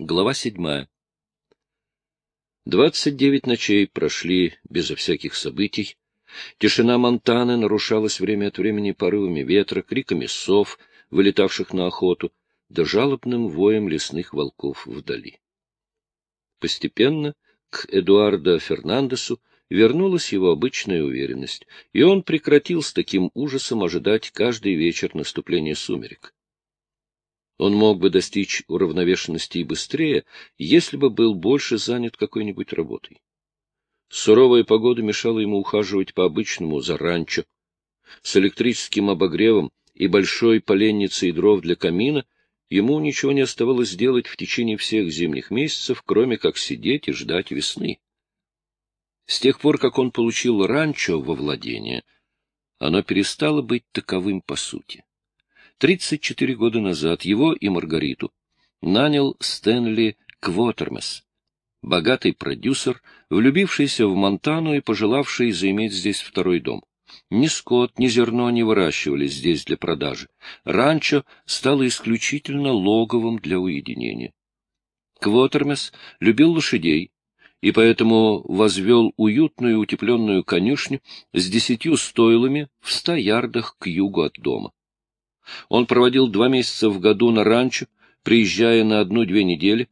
Глава седьмая. Двадцать девять ночей прошли безо всяких событий. Тишина Монтаны нарушалась время от времени порывами ветра, криками сов, вылетавших на охоту, да жалобным воем лесных волков вдали. Постепенно к Эдуардо Фернандесу вернулась его обычная уверенность, и он прекратил с таким ужасом ожидать каждый вечер наступления сумерек. Он мог бы достичь уравновешенности и быстрее, если бы был больше занят какой-нибудь работой. Суровая погода мешала ему ухаживать по обычному за ранчо. С электрическим обогревом и большой поленницей дров для камина ему ничего не оставалось делать в течение всех зимних месяцев, кроме как сидеть и ждать весны. С тех пор, как он получил ранчо во владение, оно перестало быть таковым по сути. 34 года назад его и Маргариту нанял Стэнли Квотермес, богатый продюсер, влюбившийся в Монтану и пожелавший заиметь здесь второй дом. Ни скот, ни зерно не выращивались здесь для продажи. Ранчо стало исключительно логовом для уединения. Квотермес любил лошадей, и поэтому возвел уютную утепленную конюшню с десятью стойлами в ста ярдах к югу от дома. Он проводил два месяца в году на ранчо, приезжая на одну-две недели,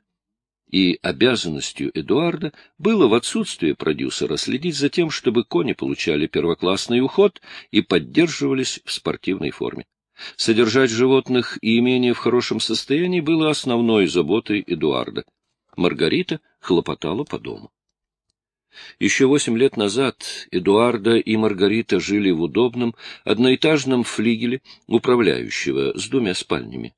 и обязанностью Эдуарда было в отсутствие продюсера следить за тем, чтобы кони получали первоклассный уход и поддерживались в спортивной форме. Содержать животных и имение в хорошем состоянии было основной заботой Эдуарда. Маргарита хлопотала по дому. Еще восемь лет назад Эдуарда и Маргарита жили в удобном одноэтажном флигеле управляющего с двумя спальнями.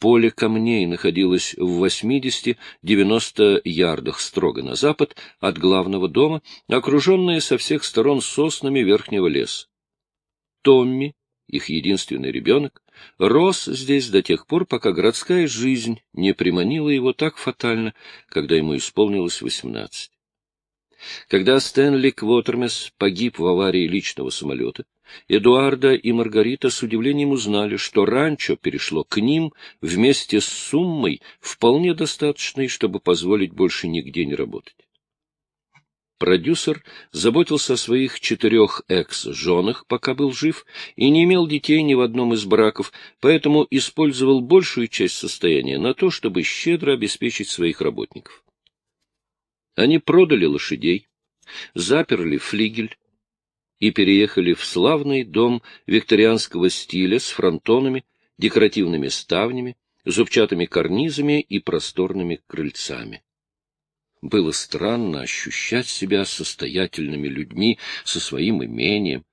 Поле камней находилось в 80-90 ярдах строго на запад от главного дома, окруженное со всех сторон соснами верхнего леса. Томми, их единственный ребенок, рос здесь до тех пор, пока городская жизнь не приманила его так фатально, когда ему исполнилось восемнадцать. Когда Стэнли Квотермес погиб в аварии личного самолета, Эдуарда и Маргарита с удивлением узнали, что ранчо перешло к ним вместе с суммой, вполне достаточной, чтобы позволить больше нигде не работать. Продюсер заботился о своих четырех экс-женах, пока был жив, и не имел детей ни в одном из браков, поэтому использовал большую часть состояния на то, чтобы щедро обеспечить своих работников. Они продали лошадей, заперли флигель и переехали в славный дом викторианского стиля с фронтонами, декоративными ставнями, зубчатыми карнизами и просторными крыльцами. Было странно ощущать себя состоятельными людьми со своим имением,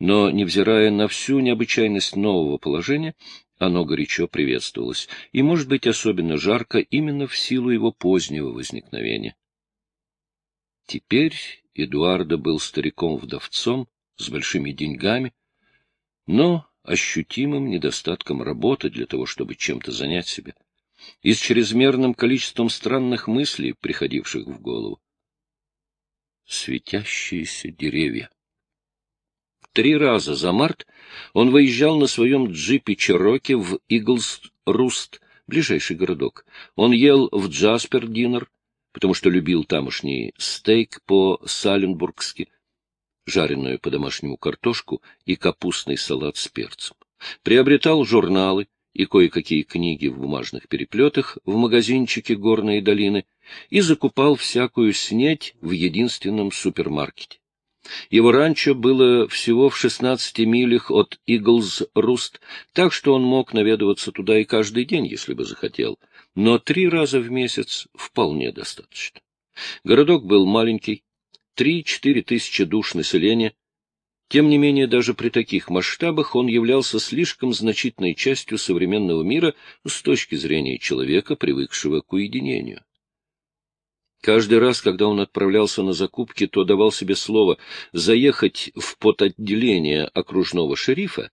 но, невзирая на всю необычайность нового положения, оно горячо приветствовалось, и, может быть, особенно жарко именно в силу его позднего возникновения. Теперь Эдуарда был стариком-вдовцом с большими деньгами, но ощутимым недостатком работы для того, чтобы чем-то занять себя, и с чрезмерным количеством странных мыслей, приходивших в голову. Светящиеся деревья. Три раза за март он выезжал на своем джипе Чероки в Иглс-Руст, ближайший городок. Он ел в Джаспер-Динер, потому что любил тамошний стейк по-саленбургски, жареную по-домашнему картошку и капустный салат с перцем. Приобретал журналы и кое-какие книги в бумажных переплетах в магазинчике «Горные долины» и закупал всякую снеть в единственном супермаркете. Его ранчо было всего в шестнадцати милях от Иглз-Руст, так что он мог наведываться туда и каждый день, если бы захотел, но три раза в месяц вполне достаточно. Городок был маленький, три-четыре тысячи душ населения. Тем не менее, даже при таких масштабах он являлся слишком значительной частью современного мира с точки зрения человека, привыкшего к уединению. Каждый раз, когда он отправлялся на закупки, то давал себе слово заехать в подотделение окружного шерифа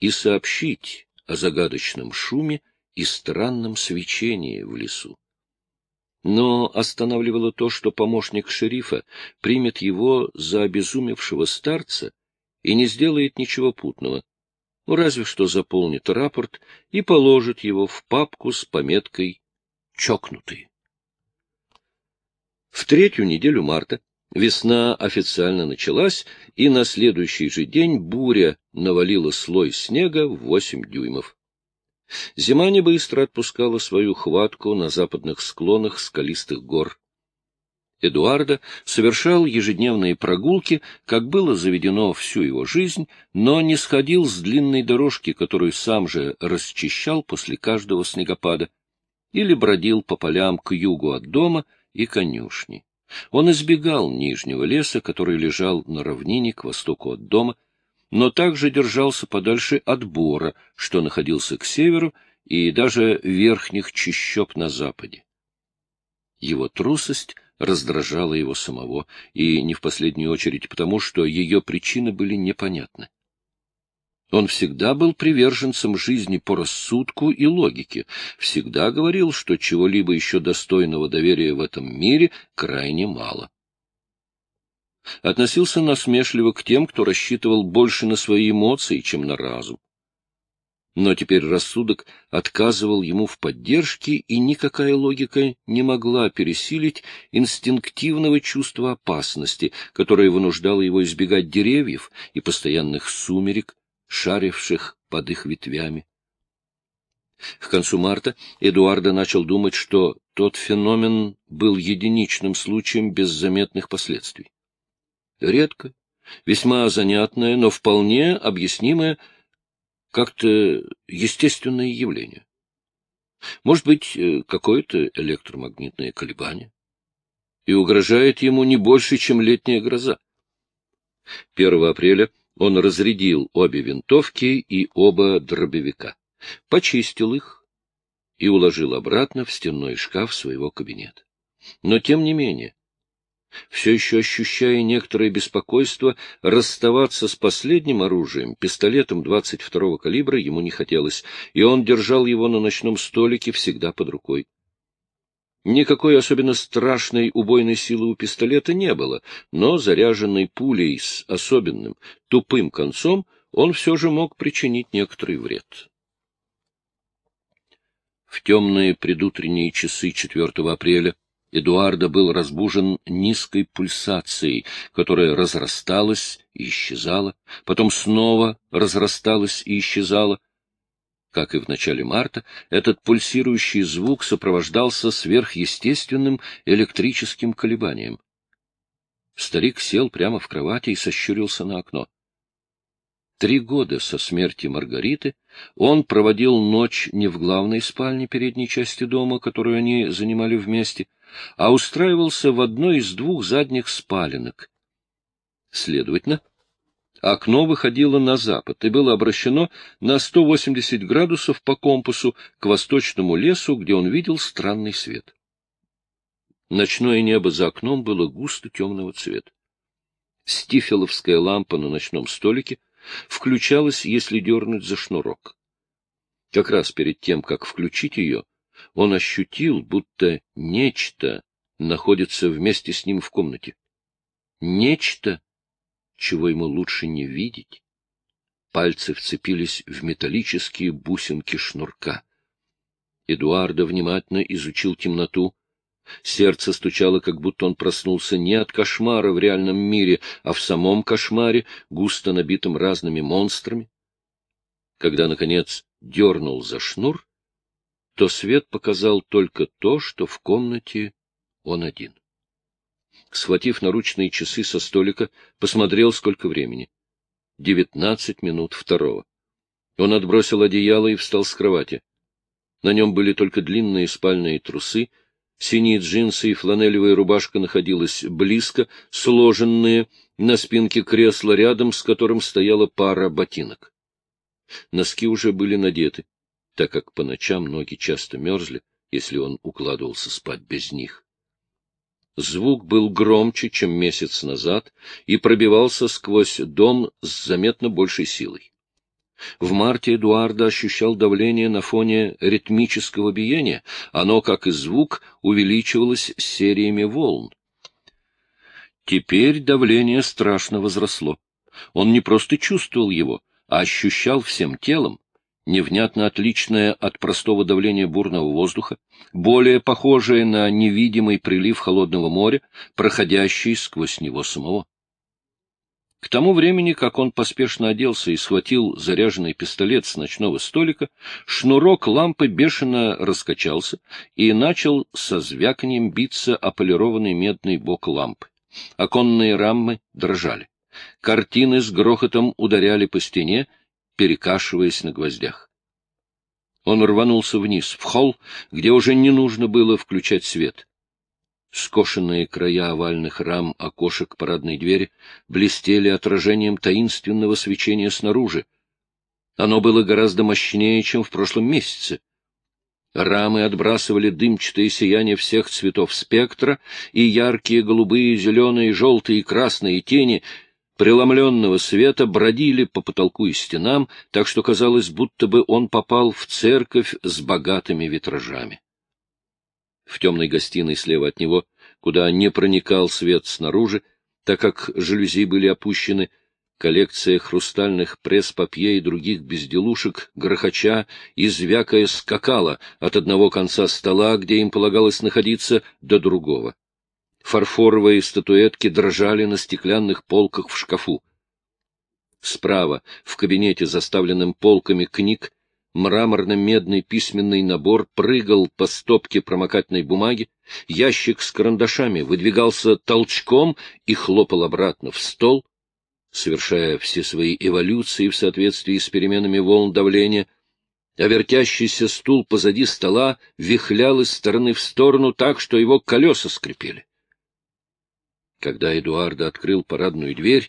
и сообщить о загадочном шуме и странном свечении в лесу. Но останавливало то, что помощник шерифа примет его за обезумевшего старца и не сделает ничего путного, ну, разве что заполнит рапорт и положит его в папку с пометкой чокнутые. В третью неделю марта весна официально началась, и на следующий же день буря навалила слой снега в восемь дюймов. Зима не быстро отпускала свою хватку на западных склонах скалистых гор. Эдуарда совершал ежедневные прогулки, как было заведено всю его жизнь, но не сходил с длинной дорожки, которую сам же расчищал после каждого снегопада, или бродил по полям к югу от дома и конюшни. Он избегал нижнего леса, который лежал на равнине к востоку от дома, но также держался подальше от бора, что находился к северу, и даже верхних чащоб на западе. Его трусость раздражала его самого, и не в последнюю очередь потому, что ее причины были непонятны. Он всегда был приверженцем жизни по рассудку и логике, всегда говорил, что чего-либо еще достойного доверия в этом мире крайне мало. Относился насмешливо к тем, кто рассчитывал больше на свои эмоции, чем на разум. Но теперь рассудок отказывал ему в поддержке, и никакая логика не могла пересилить инстинктивного чувства опасности, которое вынуждало его избегать деревьев и постоянных сумерек, шаривших под их ветвями. К концу марта Эдуарда начал думать, что тот феномен был единичным случаем без заметных последствий. Редко, весьма занятное, но вполне объяснимое как-то естественное явление. Может быть, э, какое-то электромагнитное колебание. И угрожает ему не больше, чем летняя гроза. 1 апреля он разрядил обе винтовки и оба дробовика, почистил их и уложил обратно в стенной шкаф своего кабинета. Но, тем не менее, все еще ощущая некоторое беспокойство, расставаться с последним оружием, пистолетом 22-го калибра, ему не хотелось, и он держал его на ночном столике всегда под рукой. Никакой особенно страшной убойной силы у пистолета не было, но заряженной пулей с особенным тупым концом он все же мог причинить некоторый вред. В темные предутренние часы 4 апреля Эдуарда был разбужен низкой пульсацией, которая разрасталась и исчезала, потом снова разрасталась и исчезала. Как и в начале марта, этот пульсирующий звук сопровождался сверхъестественным электрическим колебанием. Старик сел прямо в кровати и сощурился на окно. Три года со смерти Маргариты он проводил ночь не в главной спальне передней части дома, которую они занимали вместе, а устраивался в одной из двух задних спаленок. Следовательно, окно выходило на запад и было обращено на 180 градусов по компасу к восточному лесу, где он видел странный свет. Ночное небо за окном было густо темного цвета. Стифеловская лампа на ночном столике включалась, если дернуть за шнурок. Как раз перед тем, как включить ее, он ощутил, будто нечто находится вместе с ним в комнате. Нечто, чего ему лучше не видеть. Пальцы вцепились в металлические бусинки шнурка. Эдуардо внимательно изучил темноту. Сердце стучало, как будто он проснулся не от кошмара в реальном мире, а в самом кошмаре, густо набитым разными монстрами. Когда, наконец, дернул за шнур, то свет показал только то, что в комнате он один. Схватив наручные часы со столика, посмотрел, сколько времени. Девятнадцать минут второго. Он отбросил одеяло и встал с кровати. На нем были только длинные спальные трусы, синие джинсы и фланелевая рубашка находилась близко, сложенные на спинке кресла рядом, с которым стояла пара ботинок. Носки уже были надеты так как по ночам ноги часто мерзли, если он укладывался спать без них. Звук был громче, чем месяц назад, и пробивался сквозь дом с заметно большей силой. В марте Эдуарда ощущал давление на фоне ритмического биения, оно, как и звук, увеличивалось сериями волн. Теперь давление страшно возросло. Он не просто чувствовал его, а ощущал всем телом, невнятно отличное от простого давления бурного воздуха, более похожее на невидимый прилив холодного моря, проходящий сквозь него самого. К тому времени, как он поспешно оделся и схватил заряженный пистолет с ночного столика, шнурок лампы бешено раскачался и начал со звяканием биться о полированный медный бок лампы. Оконные рамы дрожали. Картины с грохотом ударяли по стене, перекашиваясь на гвоздях. Он рванулся вниз, в холл, где уже не нужно было включать свет. Скошенные края овальных рам окошек парадной двери блестели отражением таинственного свечения снаружи. Оно было гораздо мощнее, чем в прошлом месяце. Рамы отбрасывали дымчатое сияние всех цветов спектра, и яркие голубые, зеленые, желтые красные тени преломленного света бродили по потолку и стенам, так что казалось, будто бы он попал в церковь с богатыми витражами. В темной гостиной слева от него, куда не проникал свет снаружи, так как жалюзи были опущены, коллекция хрустальных пресс-папье и других безделушек, грохоча и звякая скакала от одного конца стола, где им полагалось находиться, до другого. Фарфоровые статуэтки дрожали на стеклянных полках в шкафу. Справа, в кабинете, заставленном полками книг, мраморно-медный письменный набор прыгал по стопке промокательной бумаги, ящик с карандашами выдвигался толчком и хлопал обратно в стол, совершая все свои эволюции в соответствии с переменами волн давления, а вертящийся стул позади стола вихлял из стороны в сторону так, что его колеса скрипели. Когда Эдуарда открыл парадную дверь,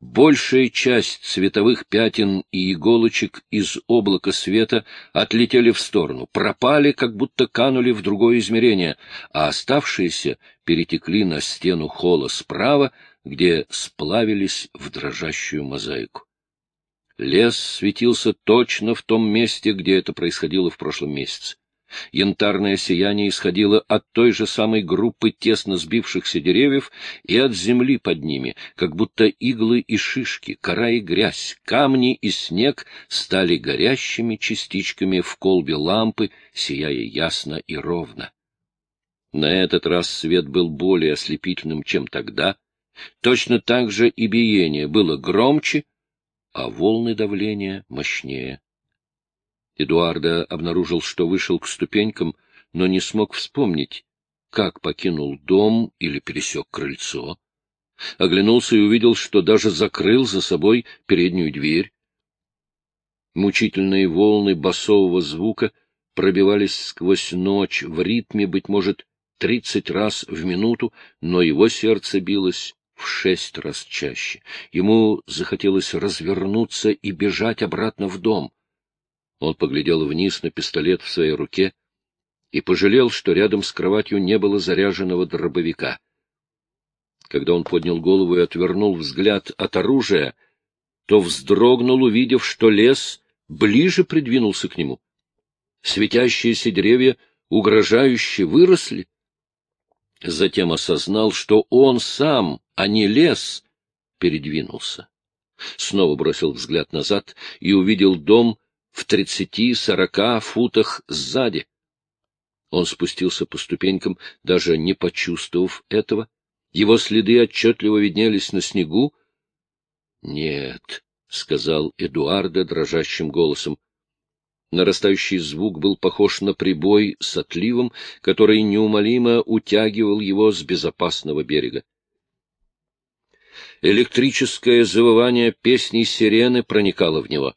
большая часть цветовых пятен и иголочек из облака света отлетели в сторону, пропали, как будто канули в другое измерение, а оставшиеся перетекли на стену холла справа, где сплавились в дрожащую мозаику. Лес светился точно в том месте, где это происходило в прошлом месяце. Янтарное сияние исходило от той же самой группы тесно сбившихся деревьев и от земли под ними, как будто иглы и шишки, кора и грязь, камни и снег стали горящими частичками в колбе лампы, сияя ясно и ровно. На этот раз свет был более ослепительным, чем тогда. Точно так же и биение было громче, а волны давления мощнее. Эдуарда обнаружил, что вышел к ступенькам, но не смог вспомнить, как покинул дом или пересек крыльцо. Оглянулся и увидел, что даже закрыл за собой переднюю дверь. Мучительные волны басового звука пробивались сквозь ночь в ритме, быть может, тридцать раз в минуту, но его сердце билось в шесть раз чаще. Ему захотелось развернуться и бежать обратно в дом. Он поглядел вниз на пистолет в своей руке и пожалел, что рядом с кроватью не было заряженного дробовика. Когда он поднял голову и отвернул взгляд от оружия, то вздрогнул, увидев, что лес ближе придвинулся к нему. Светящиеся деревья угрожающе выросли. Затем осознал, что он сам, а не лес, передвинулся. Снова бросил взгляд назад и увидел дом в тридцати-сорока футах сзади. Он спустился по ступенькам, даже не почувствовав этого. Его следы отчетливо виднелись на снегу. — Нет, — сказал Эдуарда дрожащим голосом. Нарастающий звук был похож на прибой с отливом, который неумолимо утягивал его с безопасного берега. Электрическое завывание песни сирены проникало в него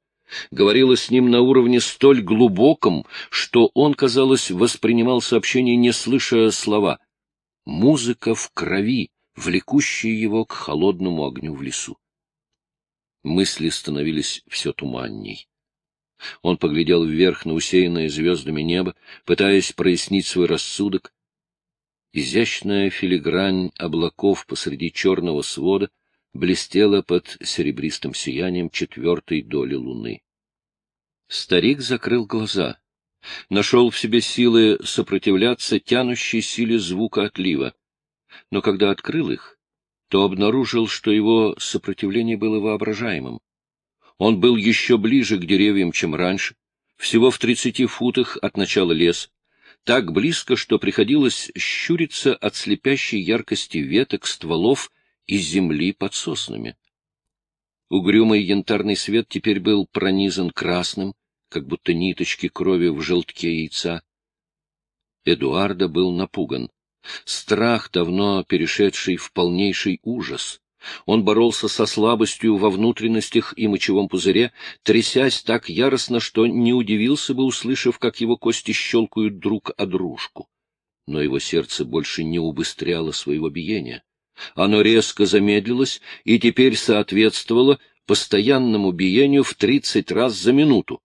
говорила с ним на уровне столь глубоком, что он, казалось, воспринимал сообщение, не слыша слова. Музыка в крови, влекущая его к холодному огню в лесу. Мысли становились все туманней. Он поглядел вверх на усеянное звездами небо, пытаясь прояснить свой рассудок. Изящная филигрань облаков посреди черного свода блестела под серебристым сиянием четвертой доли луны. Старик закрыл глаза, нашел в себе силы сопротивляться тянущей силе звука отлива, но когда открыл их, то обнаружил, что его сопротивление было воображаемым. Он был еще ближе к деревьям, чем раньше, всего в тридцати футах от начала леса, так близко, что приходилось щуриться от слепящей яркости веток, стволов и земли под соснами. Угрюмый янтарный свет теперь был пронизан красным, как будто ниточки крови в желтке яйца. Эдуарда был напуган. Страх, давно перешедший в полнейший ужас. Он боролся со слабостью во внутренностях и мочевом пузыре, трясясь так яростно, что не удивился бы, услышав, как его кости щелкают друг о дружку. Но его сердце больше не убыстряло своего биения. Оно резко замедлилось и теперь соответствовало постоянному биению в тридцать раз за минуту,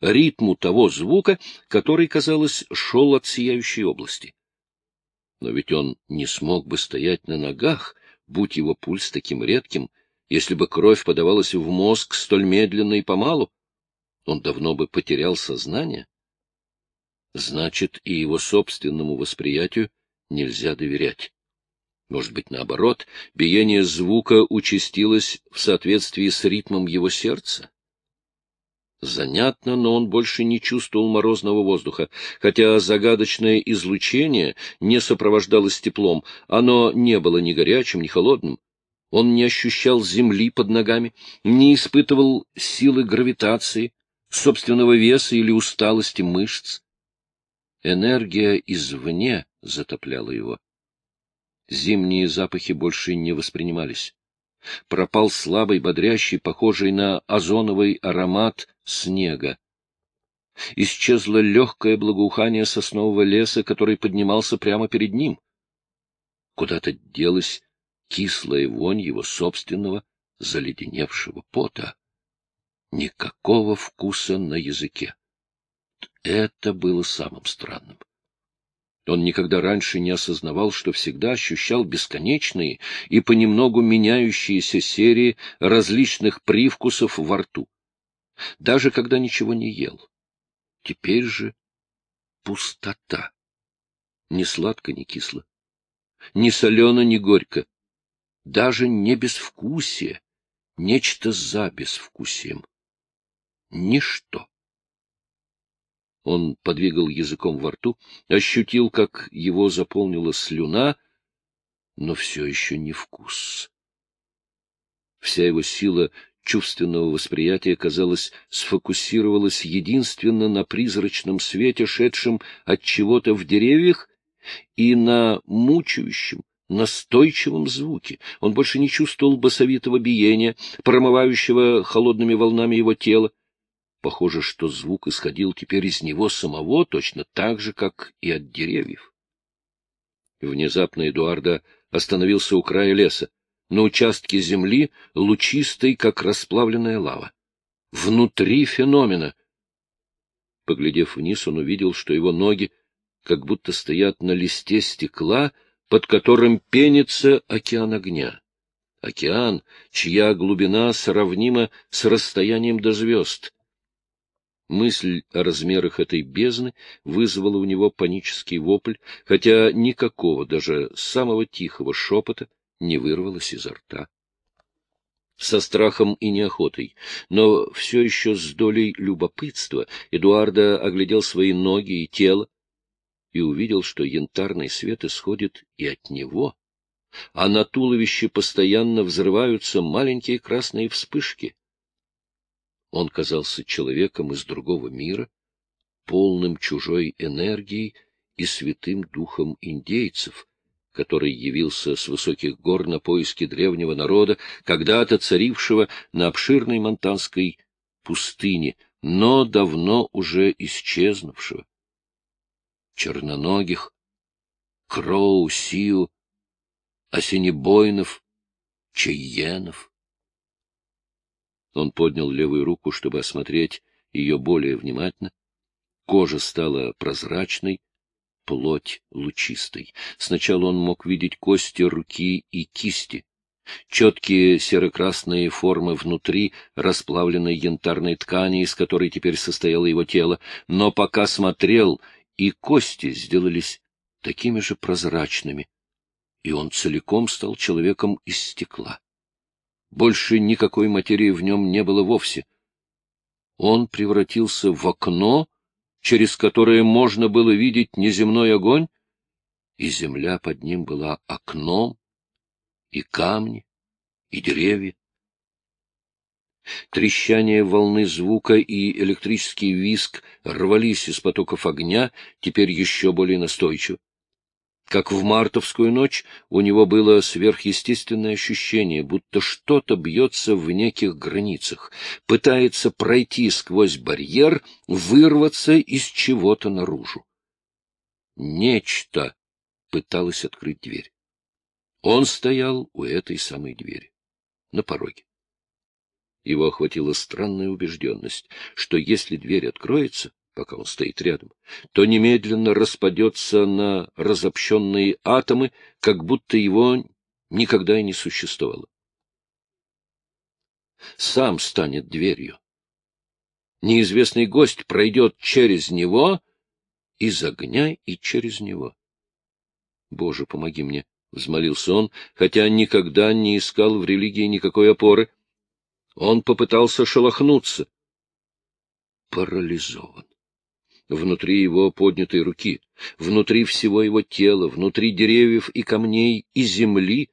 ритму того звука, который, казалось, шел от сияющей области. Но ведь он не смог бы стоять на ногах, будь его пульс таким редким, если бы кровь подавалась в мозг столь медленно и помалу, он давно бы потерял сознание. Значит, и его собственному восприятию нельзя доверять. Может быть, наоборот, биение звука участилось в соответствии с ритмом его сердца? Занятно, но он больше не чувствовал морозного воздуха, хотя загадочное излучение не сопровождалось теплом, оно не было ни горячим, ни холодным. Он не ощущал земли под ногами, не испытывал силы гравитации, собственного веса или усталости мышц. Энергия извне затопляла его. Зимние запахи больше не воспринимались. Пропал слабый, бодрящий, похожий на озоновый аромат снега. Исчезло легкое благоухание соснового леса, который поднимался прямо перед ним. Куда-то делась кислая вонь его собственного заледеневшего пота. Никакого вкуса на языке. Это было самым странным. Он никогда раньше не осознавал, что всегда ощущал бесконечные и понемногу меняющиеся серии различных привкусов во рту, даже когда ничего не ел. Теперь же пустота. Ни сладко, ни кисло, ни солено, ни горько, даже не безвкусие, нечто за безвкусием. Ничто. Он подвигал языком во рту, ощутил, как его заполнила слюна, но все еще не вкус. Вся его сила чувственного восприятия, казалось, сфокусировалась единственно на призрачном свете, шедшем от чего-то в деревьях, и на мучающем, настойчивом звуке. Он больше не чувствовал басовитого биения, промывающего холодными волнами его тело. Похоже, что звук исходил теперь из него самого, точно так же, как и от деревьев. Внезапно Эдуарда остановился у края леса, на участке земли, лучистой, как расплавленная лава. Внутри феномена. Поглядев вниз, он увидел, что его ноги как будто стоят на листе стекла, под которым пенится океан огня. Океан, чья глубина сравнима с расстоянием до звезд. Мысль о размерах этой бездны вызвала у него панический вопль, хотя никакого, даже самого тихого шепота не вырвалось изо рта. Со страхом и неохотой, но все еще с долей любопытства, Эдуарда оглядел свои ноги и тело и увидел, что янтарный свет исходит и от него, а на туловище постоянно взрываются маленькие красные вспышки. Он казался человеком из другого мира, полным чужой энергией и святым духом индейцев, который явился с высоких гор на поиски древнего народа, когда-то царившего на обширной монтанской пустыне, но давно уже исчезнувшего. Черноногих, Кроу, Сиу, Осенебойнов, Чайенов — он поднял левую руку, чтобы осмотреть ее более внимательно. Кожа стала прозрачной, плоть лучистой. Сначала он мог видеть кости руки и кисти. Четкие серо-красные формы внутри расплавленной янтарной ткани, из которой теперь состояло его тело, но пока смотрел, и кости сделались такими же прозрачными, и он целиком стал человеком из стекла. Больше никакой материи в нем не было вовсе. он превратился в окно, через которое можно было видеть неземной огонь, и земля под ним была окном, и камни, и деревья. Трещание волны звука и электрический виск рвались из потоков огня, теперь еще более настойчиво. Как в мартовскую ночь, у него было сверхъестественное ощущение, будто что-то бьется в неких границах, пытается пройти сквозь барьер, вырваться из чего-то наружу. Нечто пыталось открыть дверь. Он стоял у этой самой двери, на пороге. Его охватила странная убежденность, что если дверь откроется, пока он стоит рядом, то немедленно распадется на разобщенные атомы, как будто его никогда и не существовало. Сам станет дверью. Неизвестный гость пройдет через него из огня и через него. Боже, помоги мне, — взмолился он, хотя никогда не искал в религии никакой опоры. Он попытался шелохнуться. Парализован внутри его поднятой руки, внутри всего его тела, внутри деревьев и камней и земли.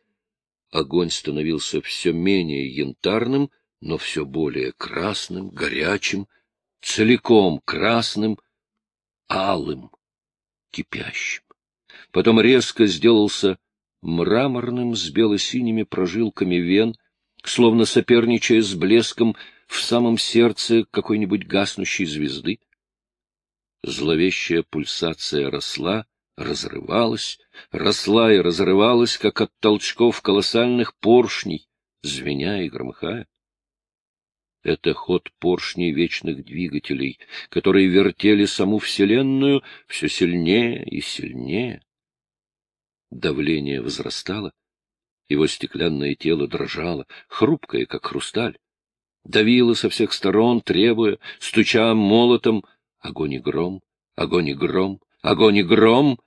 Огонь становился все менее янтарным, но все более красным, горячим, целиком красным, алым, кипящим. Потом резко сделался мраморным с бело-синими прожилками вен, словно соперничая с блеском в самом сердце какой-нибудь гаснущей звезды. Зловещая пульсация росла, разрывалась, росла и разрывалась, как от толчков колоссальных поршней, звеня и громыхая. Это ход поршней вечных двигателей, которые вертели саму Вселенную все сильнее и сильнее. Давление возрастало, его стеклянное тело дрожало, хрупкое, как хрусталь, давило со всех сторон, требуя, стуча молотом, Огонь и гром, огонь и гром, огонь и гром.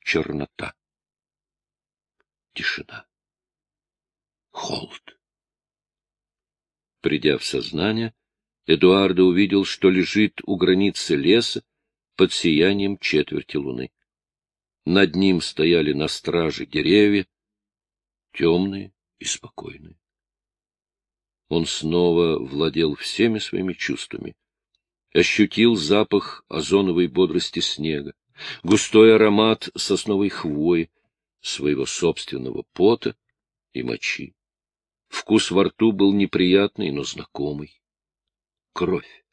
Чернота. Тишина. Холод. Придя в сознание, Эдуардо увидел, что лежит у границы леса под сиянием четверти луны. Над ним стояли на страже деревья, темные и спокойные. Он снова владел всеми своими чувствами ощутил запах озоновой бодрости снега, густой аромат сосновой хвои, своего собственного пота и мочи. Вкус во рту был неприятный, но знакомый. Кровь.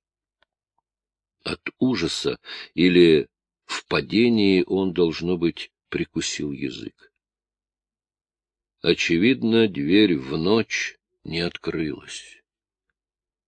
От ужаса или в падении он, должно быть, прикусил язык. Очевидно, дверь в ночь не открылась.